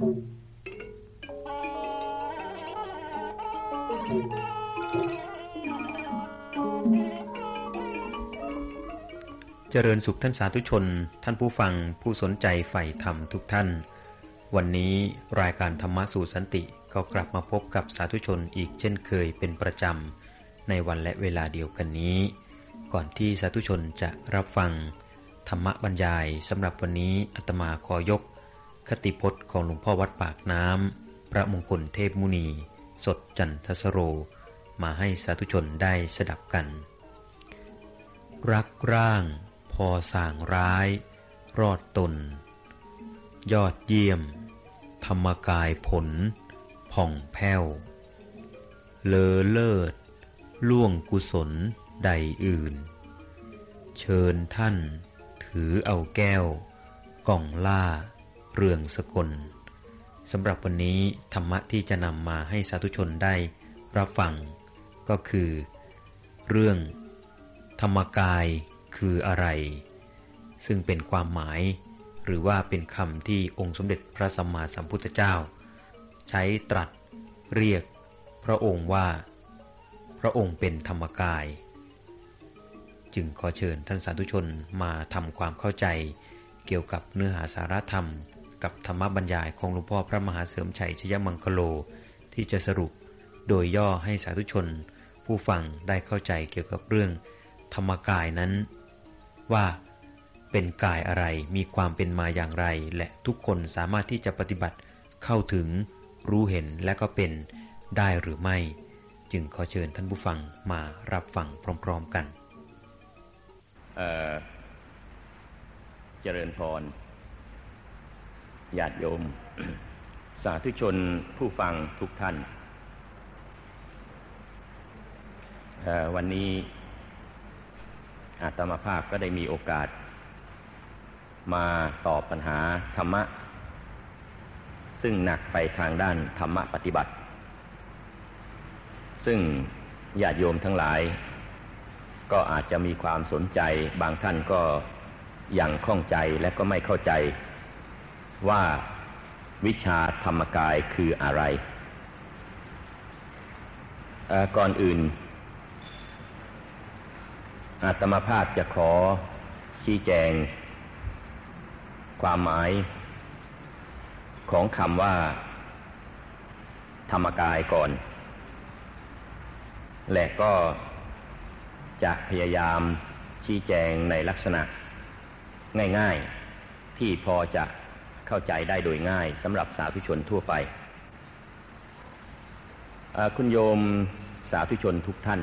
เจริญสุขท่านสาธุชน ท่านผู้ฟังผู้สนใจใฝ่ธรรมทุกท่าน วันนี้รายการธรรมะสู่สันติก็กลับมาพบกับสาธุชนอีกเช่นเคยเป็นประจำ ในวันและเวลาเดียวกันนี้ ก่อนที่สาธุชนจะรับฟัง ธรรมะบรรยายสำหรับวันนี้อาตมาขอยก คติพจน์ของหลวงพ่อวัดปากน้ำ พระมงคลเทพมุนี สดจันทสโร มาให้สาธุชนได้สดับกัน รักร่าง พอส่างร้าย รอดตน ยอดเยี่ยม ธรรมกายผล ผ่องแผ้ว เลอเลิศ ล่วงกุศลใดอื่น เชิญท่าน ถือเอาแก้ว กล่องล่า เรืองสกลสำหรับวันนี้ธรรมะที่จะนำมาให้สาธุชนได้รับฟัง ก็คือ เรื่อง ธรรมกายคืออะไร ซึ่งเป็นความหมาย หรือว่าเป็นคำที่องค์สมเด็จพระสัมมาสัมพุทธเจ้า ใช้ตรัสเรียกพระองค์ว่า พระองค์เป็นธรรมกาย จึงขอเชิญท่านสาธุชนมาทำความเข้าใจเกี่ยวกับเนื้อหาสาระธรรม กับธรรมบรรยายของหลวงพ่อพระมหาเสริมชัยชยมังคโล ที่จะสรุปโดยย่อให้สาธุชน ผู้ฟังได้เข้าใจเกี่ยวกับเรื่อง ธรรมกายนั้น ว่าเป็นกายอะไรมีความเป็นมาอย่างไร และทุกคนสามารถที่จะปฏิบัติเข้าถึงรู้เห็นและก็เป็นได้หรือไม่ จึงขอเชิญท่านผู้ฟังมารับฟังพร้อม ๆกัน เจริญพร ญาติโยม สาธุชนผู้ฟังทุกท่าน วันนี้อาตมาภาพก็ได้มีโอกาส มาตอบปัญหาธรรมะ ซึ่งหนักไปทางด้านธรรมะปฏิบัติ ซึ่งญาติโยมทั้งหลาย ก็อาจจะมีความสนใจ บางท่านก็ยังข้องใจและก็ไม่เข้าใจ ว่าวิชาธรรมกายคืออะไร ก่อนอื่น อาตมาภาพจะขอชี้แจง ความหมาย ของคำว่า ธรรมกายก่อน และก็จะพยายามชี้แจงในลักษณะ ง่าย ๆ ที่พอจะ เข้าใจได้โดยง่ายสำหรับสาธุชนทั่วไป คุณโยมสาธุชนทุกท่าน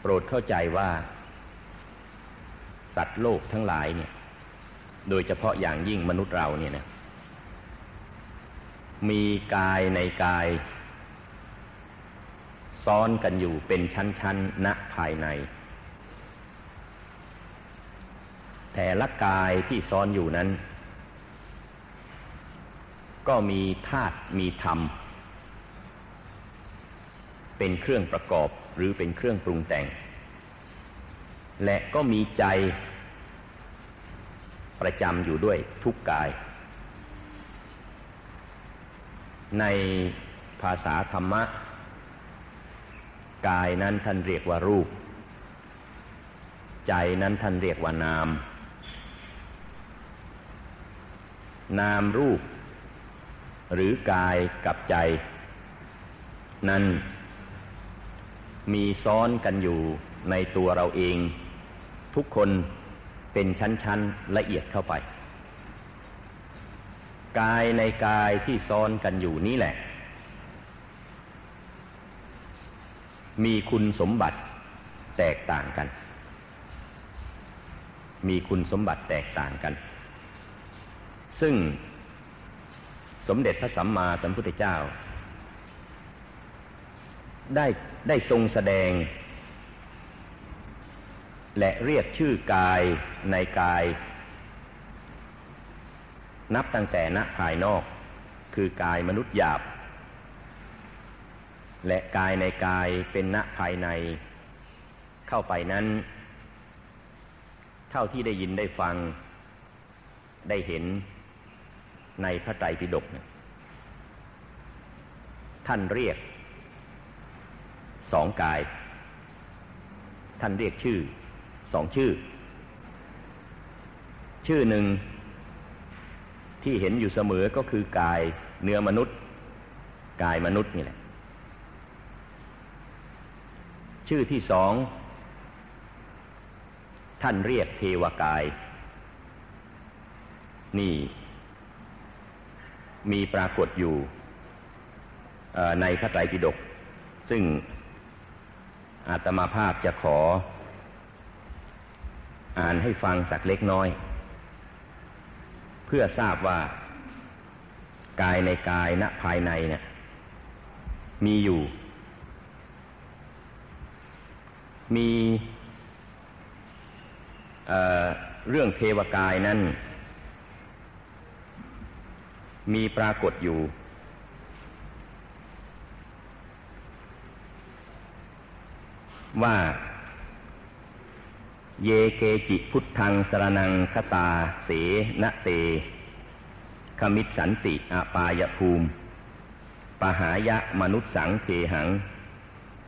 โปรดเข้าใจว่า สัตว์โลกทั้งหลายเนี่ย โดยเฉพาะอย่างยิ่งมนุษย์เราเนี่ยนะมีกายในกาย ซ้อนกันอยู่เป็นชั้นๆณภายใน แต่ละกายที่ซ้อนอยู่นั้น ก็มีธาตุมีธรรม เป็นเครื่องประกอบหรือเป็นเครื่องปรุงแต่ง และก็มีใจประจำอยู่ด้วยทุกกาย ในภาษาธรรมะ กายนั้นท่านเรียกว่ารูป ใจนั้นท่านเรียกว่านาม นามรูป หรือกายกับใจ นั้น มีซ้อนกันอยู่ในตัวเราเอง ทุกคนเป็นชั้นๆละเอียดเข้าไป กายในกายที่ซ้อนกันอยู่นี้แหละ มีคุณสมบัติแตกต่างกัน มีคุณสมบัติแตกต่างกัน ซึ่ง สมเด็จพระสัมมาสัมพุทธเจ้า ได้ได้ทรงแสดง และเรียกชื่อกายในกาย นับตั้งแต่ณภายนอก คือกายมนุษย์หยาบ และกายในกายเป็นณภายใน เข้าไปนั้น เท่าที่ได้ยินได้ฟังได้เห็น ในพระไตรปิฎกเนี่ยท่านเรียกสองกาย ท่านเรียกชื่อสองชื่อ ชื่อหนึ่งที่เห็นอยู่เสมอก็คือกายเนื้อมนุษย์ กายมนุษย์นี่แหละ ชื่อที่สองท่านเรียกเทวกาย นี่ มีปรากฏอยู่ในพระไตรปิฎกซึ่งอาตมาภาพจะขอ อ่านให้ฟังสักเล็กน้อย เพื่อทราบว่ากายในกายณภายในเนี่ย มีอยู่ มีเเรื่องเทวกายนั้น มีปรากฏอยู่ ว่า เยเกจิพุทธังสรนังคตาเสนเตขมิตสันติอปายภูมิ ปหายะมนุษสังเทหัง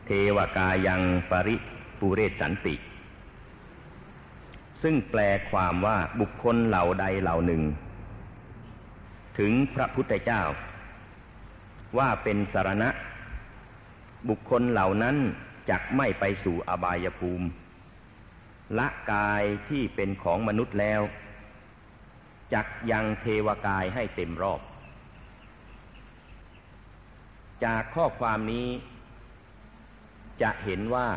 เทวกายังปริปุเรศสันติ ซึ่งแปลความว่าบุคคลเหล่าใดเหล่าหนึ่ง ถึงพระพุทธเจ้า ว่าเป็นสารณะ บุคคลเหล่านั้นจักไม่ไปสู่อบายภูมิ ละกายที่เป็นของมนุษย์แล้วจักยังเทวกายให้เต็มรอบ จากข้อความนี้ จะเห็นว่า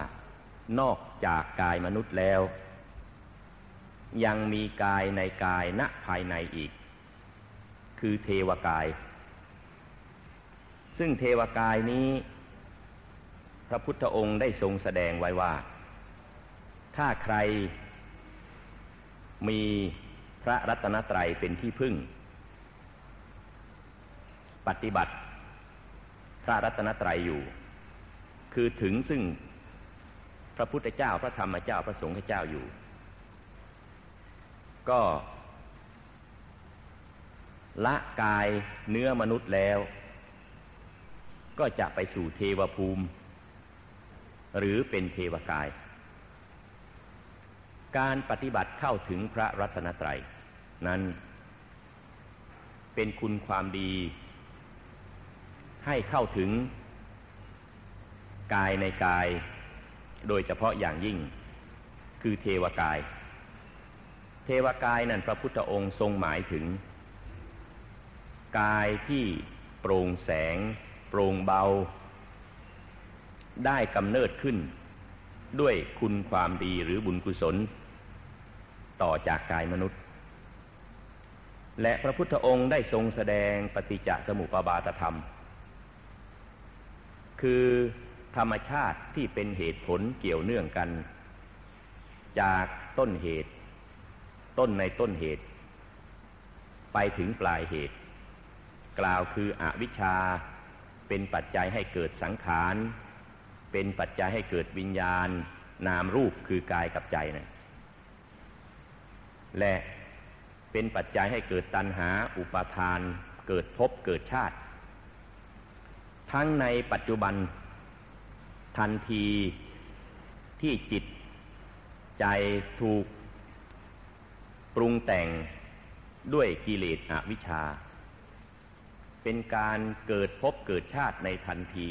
นอกจากกายมนุษย์แล้ว ยังมีกายในกายณภายในอีก คือเทวกาย ซึ่งเทวกายนี้ พระพุทธองค์ได้ทรงแสดงไว้ว่า ถ้าใครมีพระรัตนตรัยเป็นที่พึ่ง ปฏิบัติ พระรัตนตรัยอยู่ คือถึงซึ่งพระพุทธเจ้าพระธรรมเจ้าพระสงฆ์เจ้าอยู่ ก็ ละกายเนื้อมนุษย์แล้ว ก็จะไปสู่เทวภูมิ หรือเป็นเทวกาย การปฏิบัติเข้าถึงพระรัตนตรัย นั้น เป็นคุณความดี ให้เข้าถึง กายในกาย โดยเฉพาะอย่างยิ่ง คือเทวกาย เทวกายนั้นพระพุทธองค์ทรงหมายถึง กายที่โปร่งแสง โปร่งเบา ได้กำเนิดขึ้น ด้วยคุณความดีหรือบุญกุศล ต่อจากกายมนุษย์ และพระพุทธองค์ได้ทรงแสดงปฏิจจสมุปบาทธรรม คือธรรมชาติที่เป็นเหตุผลเกี่ยวเนื่องกัน จากต้นเหตุ ต้นในต้นเหตุ ไปถึงปลายเหตุ กล่าวคืออวิชชา เป็นปัจจัยให้เกิดสังขาร เป็นปัจจัยให้เกิดวิญญาณ นามรูปคือกายกับใจนะและเป็นปัจจัยให้เกิดตัณหา อุปาทาน เกิดภพเกิดชาติ ทั้งในปัจจุบัน ทันทีที่จิต ใจถูก ปรุงแต่งด้วยกิเลสอวิชชา เป็นการเกิดภพเกิดชาติในทันที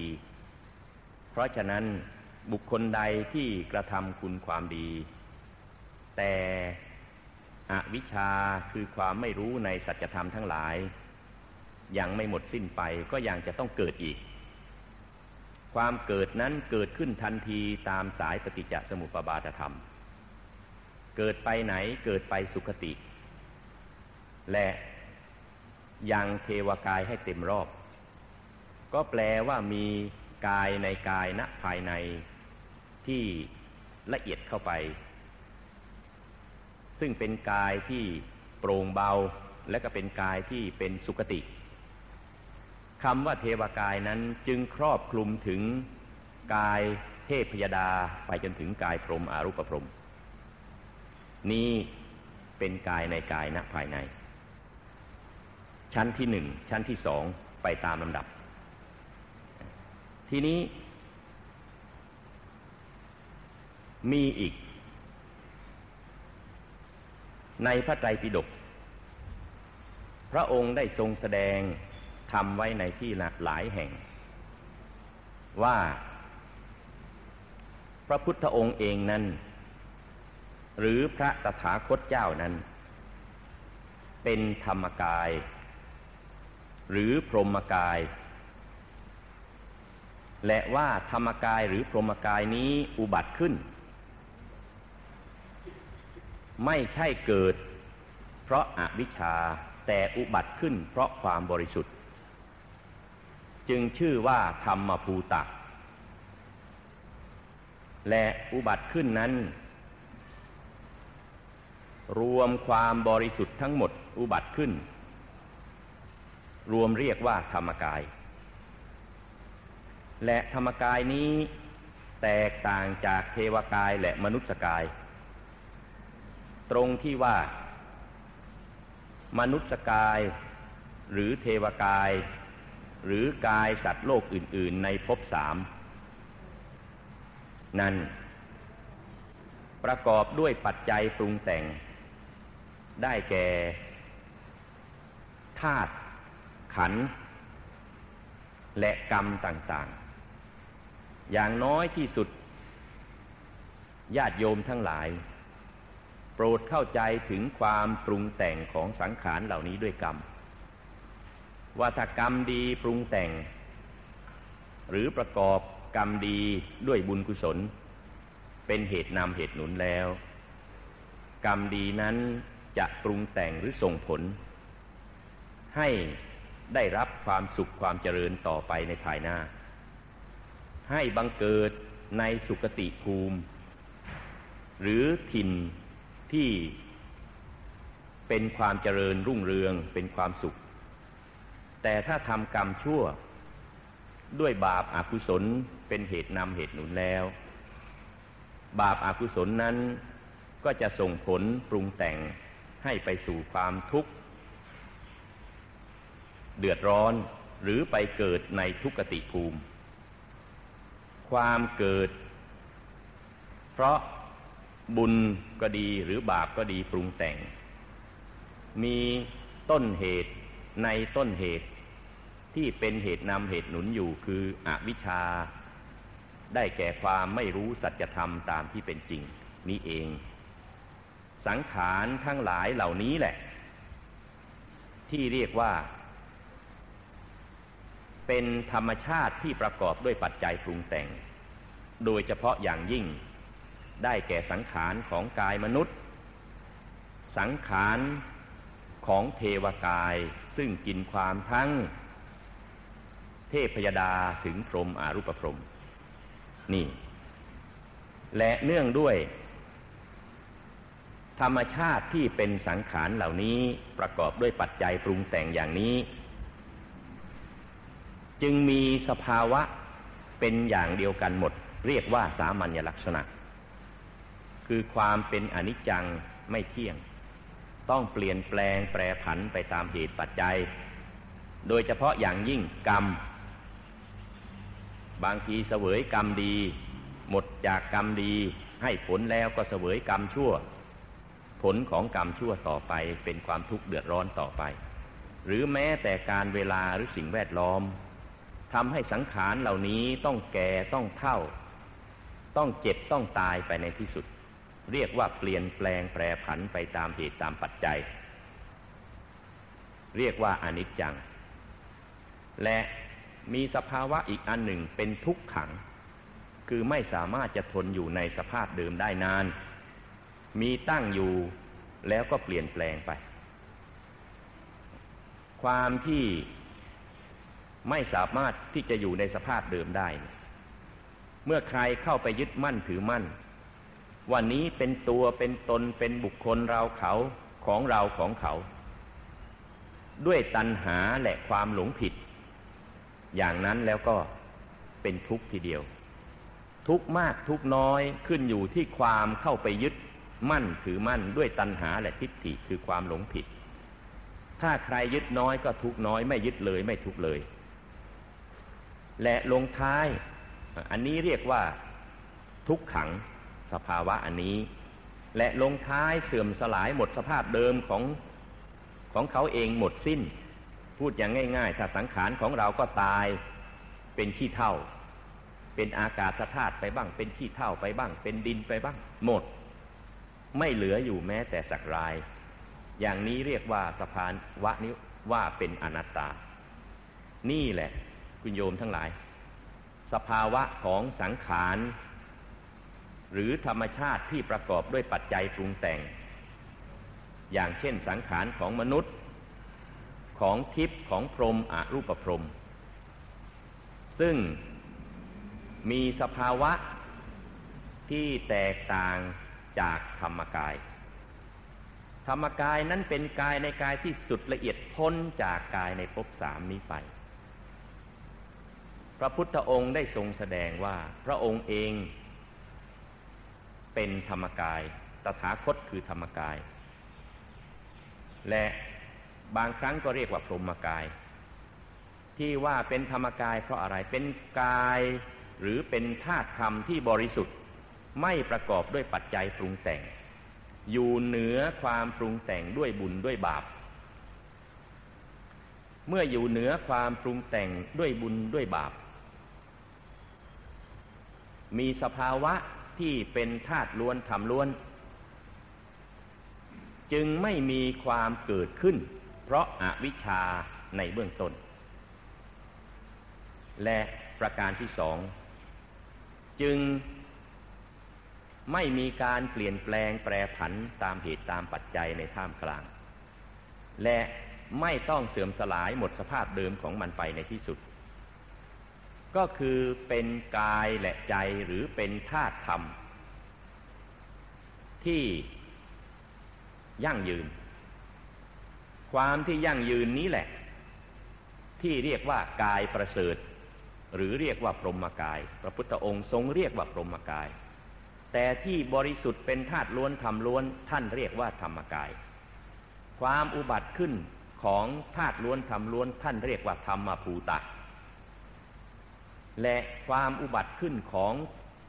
เพราะฉะนั้นบุคคลใดที่กระทำคุณความดี แต่อวิชชาคือความไม่รู้ในสัจธรรมทั้งหลาย ยังไม่หมดสิ้นไปก็ยังจะต้องเกิดอีก ความเกิดนั้นเกิดขึ้นทันทีตามสายปฏิจจสมุปบาทธรรม เกิดไปไหนเกิดไปสุคติ และ ยังเทวกายให้เต็มรอบ ก็แปลว่ามีกายในกายณภายในที่ละเอียดเข้าไป ซึ่งเป็นกายที่โปร่งเบาและก็เป็นกายที่เป็นสุคติคำว่าเทวกายนั้นจึงครอบคลุมถึงกายเทพพยดาไปจนถึงกายพรหมอารูปพรม นี้เป็นกายในกายณภายใน ชั้นที่หนึ่งชั้นที่สองไปตามลำดับ ทีนี้ มีอีก ในพระไตรปิฎกพระองค์ได้ทรงแสดงทำไว้ในที่หลายแห่ง ว่าพระพุทธองค์เองนั้น หรือพระตถาคตเจ้านั้น เป็นธรรมกาย หรือพรหมกาย และว่าธรรมกายหรือพรหมกายนี้อุบัติขึ้น ไม่ใช่เกิด เพราะอาวิชชาแต่อุบัติขึ้นเพราะความบริสุทธิ์ จึงชื่อว่าธรรมภูตะ และอุบัติขึ้นนั้น รวมความบริสุทธิ์ทั้งหมดอุบัติขึ้น รวมเรียกว่าธรรมกาย และธรรมกายนี้แตกต่างจากเทวกายและมนุษยกาย ตรงที่ว่า มนุษย์กาย หรือเทวกาย หรือกายสัตว์โลกอื่น ๆ ในภพสามนั้น ประกอบด้วยปัจจัยปรุงแต่ง ได้แก่ธาตุ ขัน และกรรมต่างๆ อย่างน้อยที่สุด ญาติโยมทั้งหลาย โปรดเข้าใจถึงความปรุงแต่งของสังขารเหล่านี้ด้วยกรรมว่าถ้ากรรมดีปรุงแต่ง หรือประกอบกรรมดีด้วยบุญกุศล เป็นเหตุนำเหตุหนุนแล้ว กรรมดีนั้นจะปรุงแต่งหรือส่งผล ให้ ได้รับความสุขความเจริญต่อไปในภายหน้า ให้บังเกิดในสุคติภูมิ หรือถิ่นที่เป็นความเจริญรุ่งเรืองเป็นความสุข แต่ถ้าทำกรรมชั่ว ด้วยบาปอากุศลเป็นเหตุนำเหตุหนุนแล้ว บาปอากุศลนั้นก็จะส่งผลปรุงแต่งให้ไปสู่ความทุกข์ เดือดร้อนหรือไปเกิดในทุกติภูมิ ความเกิด เพราะบุญก็ดีหรือบาปก็ดีปรุงแต่ง มีต้นเหตุในต้นเหตุที่เป็นเหตุนำเหตุหนุนอยู่คืออวิชชา ได้แก่ความไม่รู้สัจธรรมตามที่เป็นจริง นี้เอง สังขารทั้งหลายเหล่านี้แหละ ที่เรียกว่า เป็นธรรมชาติที่ประกอบด้วยปัจจัยปรุงแต่ง โดยเฉพาะอย่างยิ่ง ได้แก่สังขารของกายมนุษย์ สังขารของเทวกายซึ่งกินความทั้ง เทพยดาถึงพรหมอารูปพรหมนี่ และเนื่องด้วย ธรรมชาติที่เป็นสังขารเหล่านี้ประกอบด้วยปัจจัยปรุงแต่งอย่างนี้ จึงมีสภาวะเป็นอย่างเดียวกันหมด เรียกว่าสามัญลักษณะ คือความเป็นอนิจจังไม่เที่ยง ต้องเปลี่ยนแปลงแปรผันไปตามเหตุปัจจัย โดยเฉพาะอย่างยิ่งกรรม บางทีเสวยกรรมดี หมดจากกรรมดี ให้ผลแล้วก็เสวยกรรมชั่ว ผลของกรรมชั่วต่อไปเป็นความทุกข์เดือดร้อนต่อไป หรือแม้แต่การเวลาหรือสิ่งแวดล้อม ทำให้สังขารเหล่านี้ต้องแก่ต้องเท่า ต้องเจ็บต้องตายไปในที่สุด เรียกว่าเปลี่ยนแปลงแปรผันไปตามเหตุตามปัจจัย เรียกว่าอนิจจัง และมีสภาวะอีกอันหนึ่งเป็นทุกขัง คือไม่สามารถจะทนอยู่ในสภาพเดิมได้นาน มีตั้งอยู่แล้วก็เปลี่ยนแปลงไป ความที่ ไม่สามารถที่จะอยู่ในสภาพเดิมได้ เมื่อใครเข้าไปยึดมั่นถือมั่น วันนี้เป็นตัวเป็นตนเป็นบุคคลเราเขาของเราของเขา ด้วยตัณหาและความหลงผิด อย่างนั้นแล้วก็เป็นทุกข์ทีเดียว ทุกข์มากทุกข์น้อยขึ้นอยู่ที่ความเข้าไปยึดมั่นถือมั่นด้วยตัณหาและทิฏฐิคือความหลงผิด ถ้าใครยึดน้อยก็ทุกน้อย ไม่ยึดเลยไม่ทุกเลย และลงท้าย อันนี้เรียกว่าทุกขังสภาวะอันนี้ และลงท้ายเสื่อมสลายหมดสภาพเดิมของของเขาเองหมดสิ้น พูดอย่างง่าย ๆ ถ้าสังขารของเราก็ตายเป็นขี้เท่า เป็นอากาศธาตุไปบ้าง เป็นขี้เท่าไปบ้าง เป็นดินไปบ้าง หมด ไม่เหลืออยู่แม้แต่สักราย อย่างนี้เรียกว่าสภาวะนี้ว่าเป็นอนัตตา นี่แหละ คุณโยมทั้งหลาย สภาวะของสังขาร หรือธรรมชาติที่ประกอบด้วยปัจจัยปรุงแต่ง อย่างเช่นสังขารของมนุษย์ ของทิพย์ของพรหมอรูปพรหมซึ่งมีสภาวะที่แตกต่างจากธรรมกาย ธรรมกายนั้นเป็นกายในกายที่สุดละเอียดพ้นจากกายในภพสามนี้ไป ระพุทธองค์ได้ทรงแสดงว่าพระองค์เองเป็นธรรมกาย ตถาคตคือธรรมกาย และบางครั้งก็เรียกว่าพรหมกาย ที่ว่าเป็นธรรมกายเพราะอะไร เป็นกายหรือเป็นธาตุธรรมที่บริสุทธิ์ไม่ประกอบด้วยปัจจัยปรุงแต่ง อยู่เหนือความปรุงแต่งด้วยบุญด้วยบาป เมื่ออยู่เหนือความปรุงแต่งด้วยบุญด้วยบาป มีสภาวะที่เป็นธาตุล้วนทำล้วน จึงไม่มีความเกิดขึ้น เพราะอาวิชชาในเบื้องต้น และประการที่สอง จึงไม่มีการเปลี่ยนแปลงแปรผันตามเหตุตามปัจจัยในท่ามกลาง และไม่ต้องเสื่อมสลายหมดสภาพเดิมของมันไปในที่สุด ก็คือเป็นกายและใจหรือเป็นธาตุธรรม ที่ยั่งยืน ความที่ยั่งยืนนี้แหละ ที่เรียกว่ากายประเสริฐ หรือเรียกว่าพรหมกาย พระพุทธองค์ทรงเรียกว่าพรหมกาย แต่ที่บริสุทธิ์เป็นธาตุล้วนธรรมล้วนท่านเรียกว่าธรรมกาย ความอุบัติขึ้นของธาตุล้วนธรรมล้วนท่านเรียกว่าธรรมภูตะ และความอุบัติขึ้นของ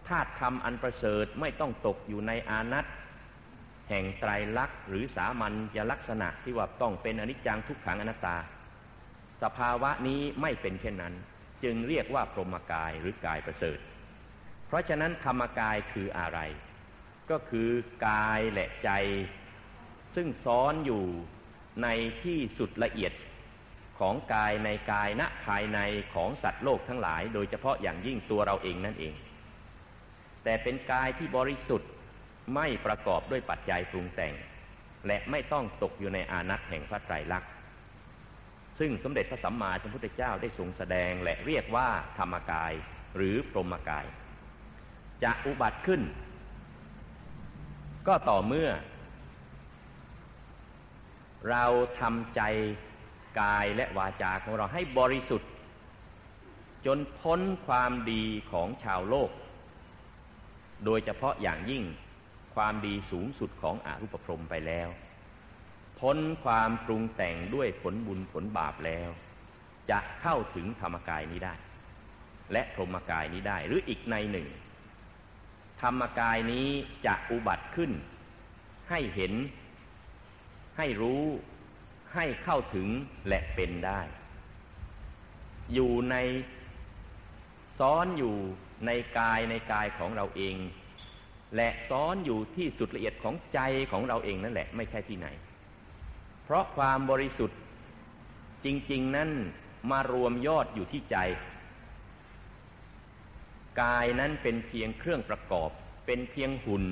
ธาตุธรรมอันประเสริฐไม่ต้องตกอยู่ในอานัตแห่งไตรลักษณ์หรือสามัญญลักษณะที่ว่าต้องเป็นอนิจจังทุกขังอนัตตา สภาวะนี้ไม่เป็นเช่นนั้น จึงเรียกว่าพรหมกายหรือกายประเสริฐ เพราะฉะนั้นธรรมกายคืออะไร ก็คือกายและใจ ซึ่งซ้อนอยู่ในที่สุดละเอียด ของกายในกายณภายในของสัตว์โลกทั้งหลาย โดยเฉพาะอย่างยิ่งตัวเราเองนั่นเอง แต่เป็นกายที่บริสุทธิ์ไม่ประกอบด้วยปัจจัยปรุงแต่ง และไม่ต้องตกอยู่ในอานัตแห่งพระไตรลักษณ์ซึ่งสมเด็จพระสัมมาสัมพุทธเจ้าได้ทรงแสดงและเรียกว่าธรรมกายหรือพรหมกาย จะอุบัติขึ้น ก็ต่อเมื่อ เราทำใจ กายและวาจาของเราให้บริสุทธิ์ จนพ้นความดีของชาวโลก โดยเฉพาะอย่างยิ่งความดีสูงสุดของอารูปพรมไปแล้ว พ้นความปรุงแต่งด้วยผลบุญผลบาปแล้ว จะเข้าถึงธรรมกายนี้ได้ และพรหมกายนี้ได้หรืออีกในหนึ่ง ธรรมกายนี้จะอุบัติขึ้น ให้เห็น ให้รู้ ให้เข้าถึงและเป็นได้ อยู่ในซ้อนอยู่ในกายในกายของเราเอง และซ้อนอยู่ที่สุดละเอียดของใจของเราเองนั่นแหละไม่ใช่ที่ไหน เพราะความบริสุทธิ์จริง ๆ นั้นมารวมยอดอยู่ที่ใจ กายนั้นเป็นเพียงเครื่องประกอบ เป็นเพียงหุ่น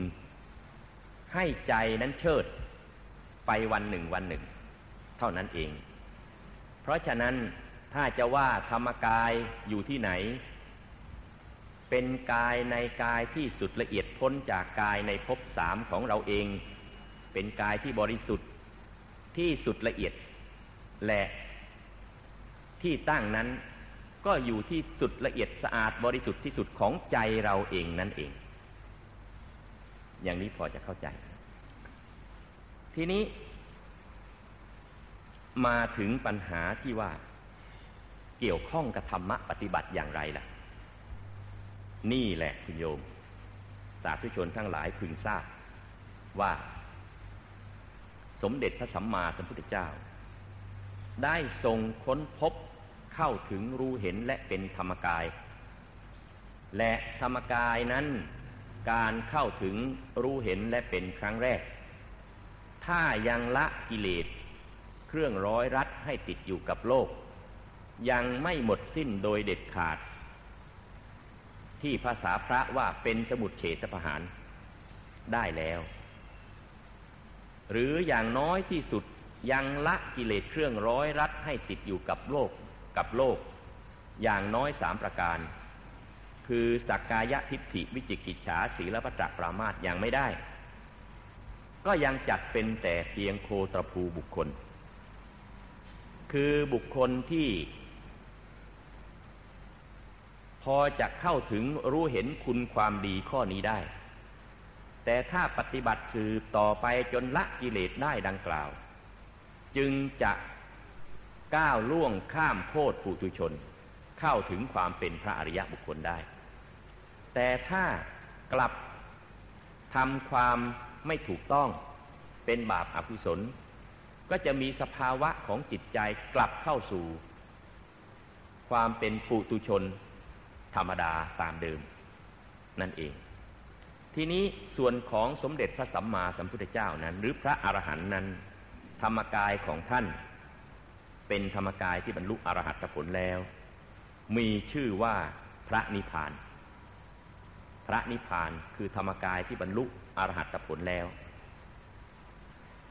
ให้ใจนั้นเชิด ไปวันหนึ่งวันหนึ่ง ท่านั้นเอง เพราะฉะนั้นถ้าจะว่าธรรมกายอยู่ที่ไหน เป็นกายในกายที่สุดละเอียดพ้นจากกายในภพสามของเราเอง เป็นกายที่บริสุทธิ์ที่สุดละเอียด และที่ตั้งนั้นก็อยู่ที่สุดละเอียดสะอาดบริสุทธิ์ที่สุดของใจเราเองนั่นเอง อย่างนี้พอจะเข้าใจ ทีนี้ มาถึงปัญหาที่ว่าเกี่ยวข้องกับธรรมะปฏิบัติอย่างไรล่ะ นี่แหละคุณโยม สาธุชนทั้งหลายพึงทราบว่า สมเด็จพระสัมมาสัมพุทธเจ้า ได้ทรงค้นพบเข้าถึงรู้เห็นและเป็นธรรมกาย และธรรมกายนั้นการเข้าถึงรู้เห็นและเป็นครั้งแรก ถ้ายังละกิเลส เครื่องร้อยรัดให้ติดอยู่กับโลก ยังไม่หมดสิ้นโดยเด็ดขาด ที่ภาษาพระว่าเป็นสมุดเฉตประหารได้แล้ว หรืออย่างน้อยที่สุดยังละกิเลสเครื่องร้อยรัดให้ติดอยู่กับโลกกับโลก อย่างน้อยสามประการ คือสักกายทิฏฐิวิจิกิจฉาสีละปัจจปรามาตยังไม่ได้ ก็ยังจัดเป็นแต่เพียงโคตรภูบุคคล คือบุคคลที่ พอจะเข้าถึงรู้เห็นคุณความดีข้อนี้ได้ แต่ถ้าปฏิบัติสืบต่อไปจนละกิเลสได้ดังกล่าว จึงจะก้าวล่วงข้ามโคตรปุถุชน เข้าถึงความเป็นพระอริยะบุคคลได้ แต่ถ้ากลับทำความไม่ถูกต้องเป็นบาปอากุศล ก็จะมีสภาวะของจิตใจกลับเข้าสู่ ความเป็นปุตุชน ธรรมดาตามเดิม นั่นเอง ทีนี้ส่วนของสมเด็จพระสัมมาสัมพุทธเจ้านั้น หรือพระอรหันต์นั้น ธรรมกายของท่าน เป็นธรรมกายที่บรรลุอรหัตผลแล้ว มีชื่อว่าพระนิพพาน พระนิพพานคือธรรมกายที่บรรลุอรหัตผลแล้ว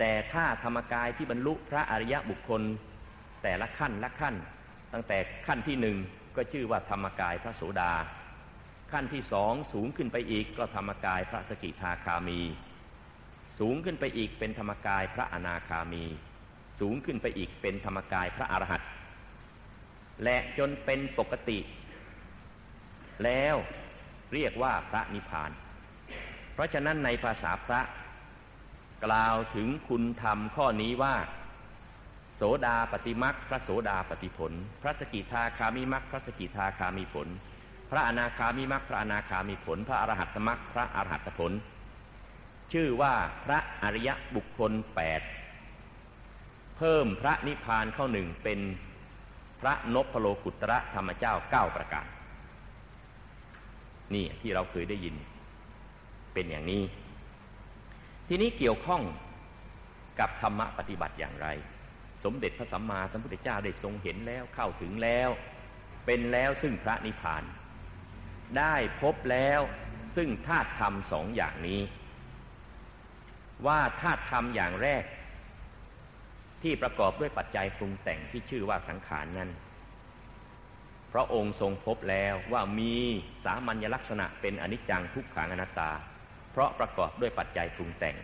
แต่ถ้าธรรมกายที่บรรลุพระอริยบุคคล แต่ละขั้นละขั้น ตั้งแต่ขั้นที่หนึ่งก็ชื่อว่าธรรมกายพระโสดา ขั้นที่สองสูงขึ้นไปอีกก็ธรรมกายพระสกิทาคามี สูงขึ้นไปอีกเป็นธรรมกายพระอนาคามี สูงขึ้นไปอีกเป็นธรรมกายพระอรหันต์และจนเป็นปกติ แล้วเรียกว่าพระนิพพาน เพราะฉะนั้นในภาษาพระ กล่าวถึงคุณธรรมข้อนี้ว่า โสดาปฏิมักพระโสดาปฏิผล พระสกิทาคามิมักพระสกิทาคามีผล พระอนาคามิมักพระอนาคามีผล พระอรหัตมักพระอรหัตผล ชื่อว่าพระอริยบุคคลแปดเพิ่มพระนิพพานเข้าหนึ่งเป็นพระนพโลกุตระธรรมเจ้าเก้าประการนี่ที่เราเคยได้ยิน เป็นอย่างนี้ ทีนี้เกี่ยวข้องกับธรรมะปฏิบัติอย่างไร สมเด็จพระสัมมาสัมพุทธเจ้าได้ทรงเห็นแล้วเข้าถึงแล้ว เป็นแล้วซึ่งพระนิพพาน ได้พบแล้วซึ่งธาตุธรรมสองอย่างนี้ ว่าธาตุธรรมอย่างแรก ที่ประกอบด้วยปัจจัยปรุงแต่งที่ชื่อว่าสังขารนั้นพระองค์ทรงพบแล้วว่ามีสามัญลักษณะเป็นอนิจจังทุกขังอนัตตา เพราะประกอบด้วยปัจจัยปรุงแต่ง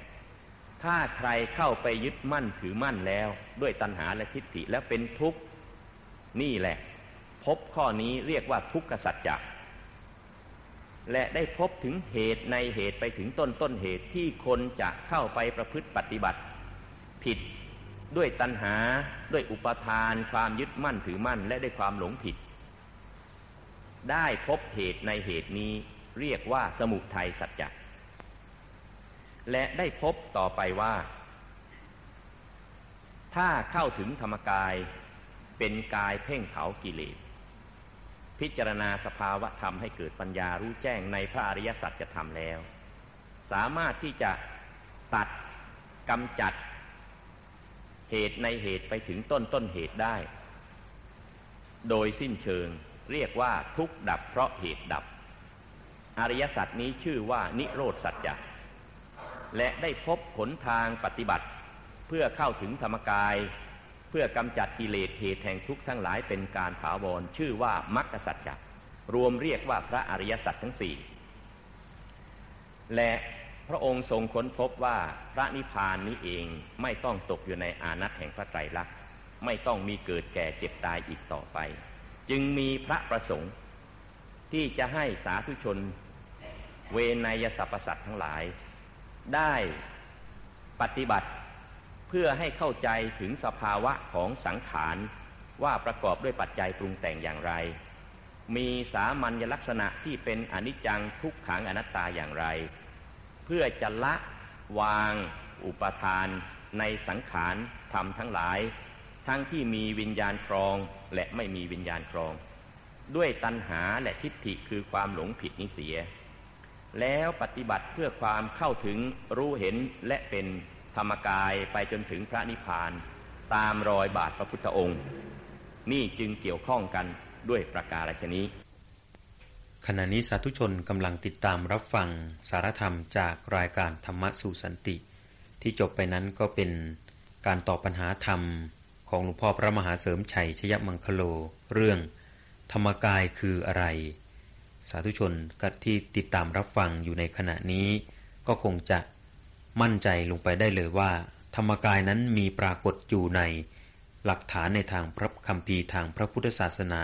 ถ้าใครเข้าไปยึดมั่นถือมั่นแล้ว ด้วยตัณหาและทิฏฐิแล้วเป็นทุกข์นี่แหละ พบข้อนี้เรียกว่าทุกขสัจจะและได้พบถึงเหตุในเหตุไปถึงต้นต้นเหตุที่คนจะเข้าไปประพฤติปฏิบัติ ผิดด้วยตัณหาด้วยอุปทาน ความยึดมั่นถือมั่น และด้วยความหลงผิด ได้พบเหตุในเหตุนี้เรียกว่าสมุทัยสัจจะ และได้พบต่อไปว่า ถ้าเข้าถึงธรรมกายเป็นกายเพ่งเผากิเลส พิจารณาสภาวะธรรมให้เกิดปัญญารู้แจ้งในพระอริยสัจจะทำแล้ว สามารถที่จะตัดกำจัด เหตุในเหตุไปถึงต้นต้นเหตุได้ โดยสิ้นเชิงเรียกว่าทุกดับเพราะเหตุดับ อริยสัจนี้ชื่อว่านิโรธสัจจะ และได้พบผลทางปฏิบัติ เพื่อเข้าถึงธรรมกาย เพื่อกำจัดกิเลสเหตุแห่งทุกข์ทั้งหลายเป็นการถาวรชื่อว่ามรรคสัจจะรวมเรียกว่าพระอริยสัจทั้งสี่และพระองค์ทรงค้นพบว่าพระนิพพานนี้เองไม่ต้องตกอยู่ในอานัตแห่งพระไตรลักษณ์ไม่ต้องมีเกิดแก่เจ็บตายอีกต่อไป จึงมีพระประสงค์ ที่จะให้สาธุชน เวนยสัพพสัตทั้งหลาย ได้ปฏิบัติเพื่อให้เข้าใจถึงสภาวะของสังขารว่าประกอบด้วยปัจจัยปรุงแต่งอย่างไร มีสามัญลักษณะที่เป็นอนิจจังทุกขังอนัตตาอย่างไร เพื่อจะละวางอุปทานในสังขารธรรมทั้งหลาย ทั้งที่มีวิญญาณครองและไม่มีวิญญาณครอง ด้วยตัณหาและทิฏฐิคือความหลงผิดนิเสีย แล้วปฏิบัติเพื่อความเข้าถึงรู้เห็นและเป็นธรรมกายไปจนถึงพระนิพพาน ตามรอยบาทพระพุทธองค์ นี่จึงเกี่ยวข้องกันด้วยประการฉนี้ ขณะนี้สาธุชนกำลังติดตามรับฟังสารธรรมจากรายการธรรมะสู่สันติ ที่จบไปนั้นก็เป็นการตอบปัญหาธรรมของหลวงพ่อพระมหาเสริมชัยชยมังคโล เรื่อง ธรรมกายคืออะไร สาธุชนกที่ติดตามรับฟังอยู่ในขณะนี้ ก็คงจะมั่นใจลงไปได้เลยว่า ธรรมกายนั้นมีปรากฏอยู่ในหลักฐานในทางพระคำพีทางพระพุทธศาสนา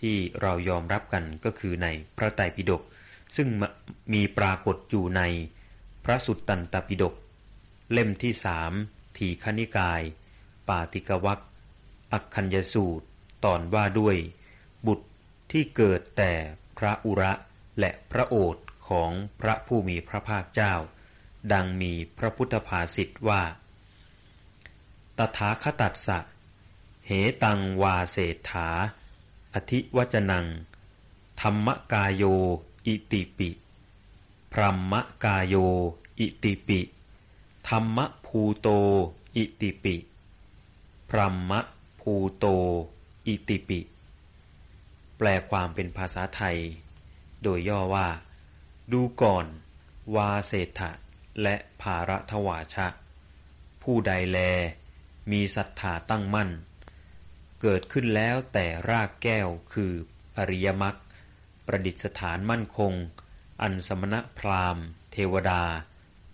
ที่เรายอมรับกันก็คือในพระไตรปิฎกซึ่งมีปรากฏอยู่ในพระสุตตันตปิฎกเล่มที่สามทีคณิกาย ปาติกวักอักคัญยสูตร ตอนว่าด้วย บุตรที่เกิดแต่ พระอุระและพระโอษฐ์ของพระผู้มีพระภาคเจ้า ดังมีพระพุทธภาษิตว่า ตถาคตัสสะ เหตังวาเศรษฐา อธิวจนัง ธรรมกายโย อิติปิ พรหมกายโย อิติปิ ธรรมภูโต อิติปิ พรหมภูโต อิติปิ แปลความเป็นภาษาไทย โดยย่อว่า ดูก่อน วาเศรษฐะและภาระทวาชะ ผู้ใดแล มีศรัทธาตั้งมั่น เกิดขึ้นแล้วแต่รากแก้วคืออริยมรรคประดิษฐานมั่นคง อันสมณะพราหมณ์ เทวดา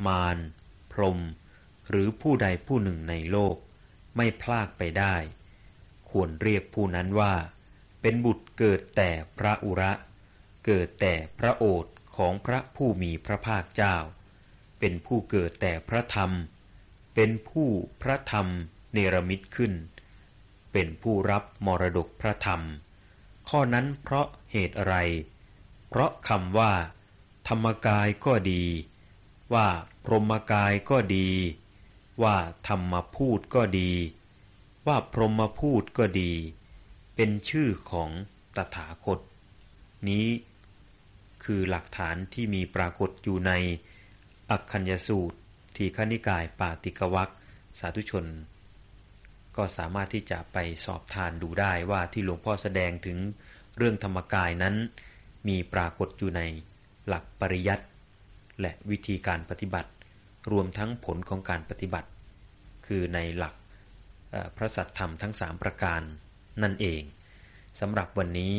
มารพรม หรือผู้ใดผู้หนึ่งในโลก ไม่พลากไปได้ ควรเรียกผู้นั้นว่า เป็นบุตรเกิดแต่พระอุระ เกิดแต่พระโอษฐ์ของพระผู้มีพระภาคเจ้า เป็นผู้เกิดแต่พระธรรม เป็นผู้พระธรรมเนรมิตขึ้น เป็นผู้รับมรดกพระธรรม ข้อนั้นเพราะเหตุอะไร เพราะคำว่า ธรรมกายก็ดี ว่าพรหมกายก็ดี ว่าธรรมพูดก็ดี ว่าพรหมพูดก็ดี เป็นชื่อของตถาคต นี้คือหลักฐานที่มีปรากฏอยู่ใน อักคัญยสูตร ทีฆนิกายปาติกวักสาธุชน ก็สามารถที่จะไปสอบทานดูได้ว่าที่หลวงพ่อแสดงถึงเรื่องธรรมกายนั้น มีปรากฏอยู่ในหลักปริยัติและวิธีการปฏิบัติ รวมทั้งผลของการปฏิบัติ คือในหลักพระสัทธรรมทั้งสามประการ นั่นเองสำหรับวันนี้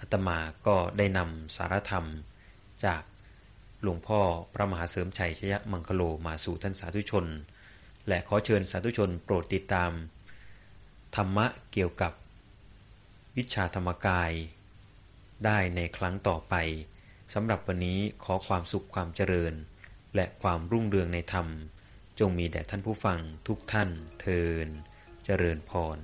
อาตมาก็ได้นำสารธรรมจากหลวงพ่อพระมหาเสริมชัยชยมังคโลมาสู่ท่านสาธุชน และขอเชิญสาธุชนโปรดติดตาม ธรรมะเกี่ยวกับ วิชาธรรมกาย ได้ในครั้งต่อไปสำหรับวันนี้ขอความสุขความเจริญ และความรุ่งเรืองในธรรม จงมีแด่ท่านผู้ฟังทุกท่านเทินเจริญพร